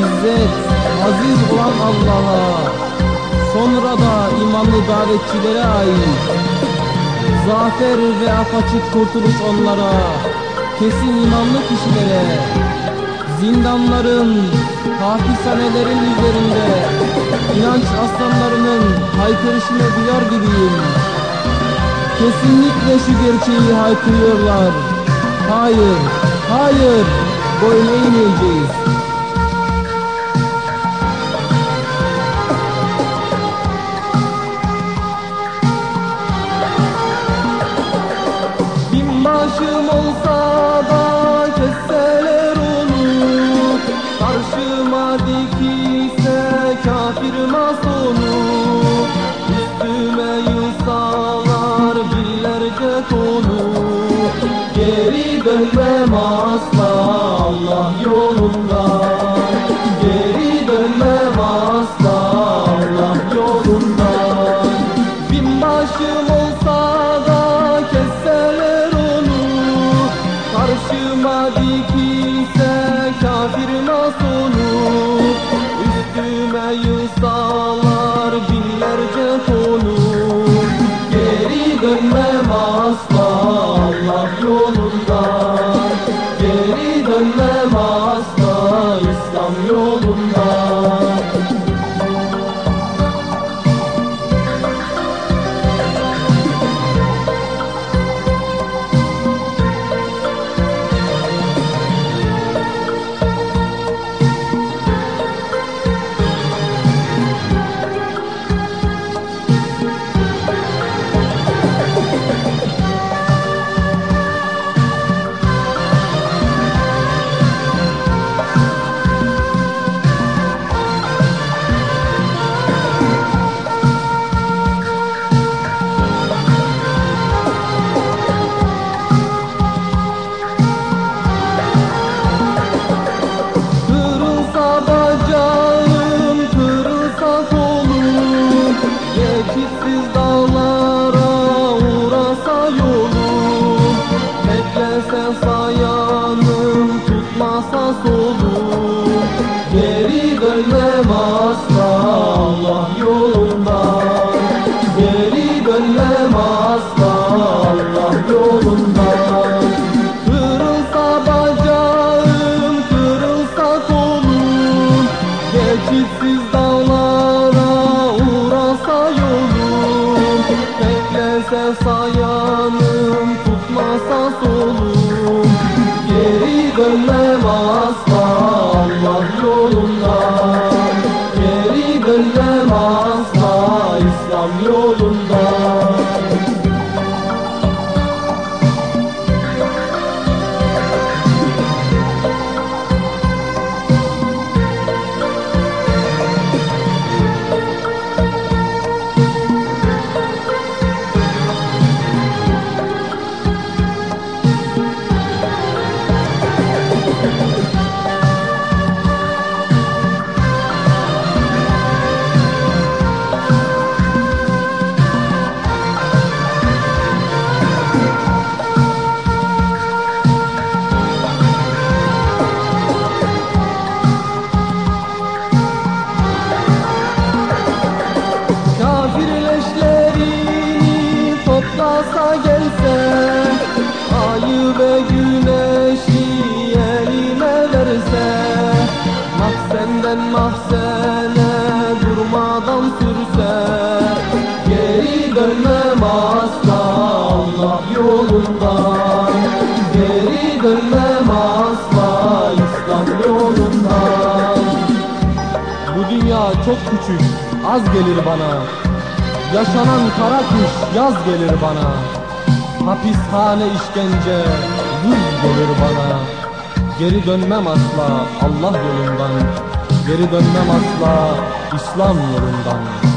İzzet, aziz olan Allah'a, sonra da imanlı davetçilere ait. Zafer ve apaçık kurtuluş onlara, kesin imanlı kişilere. Zindanların, hapishanelerin üzerinde, inanç aslanlarının haykırışını duyar gibiyim. Kesinlikle şu gerçeği haykırıyorlar. Hayır, hayır, boyun eğmeyeceğiz. Geri dönmem asla Allah yolundan asla İslam dağlara uğrasa yolum Beklese sayanım, tutmasa solum Geri dönmem Beklese sayanım, tutmasa solum. Geri dönmem asla Allah yolundan Geri dönmem asla İslam yolundan Geri dönmem asla Allah yolundan Geri dönmem asla İslam yolundan bu dünya çok küçük, az gelir bana. Yaşanan kara kış, yaz gelir bana. Hapishane işkence, buz gelir bana. Geri dönmem asla Allah yolundan. Geri dönmem asla İslam yolundan.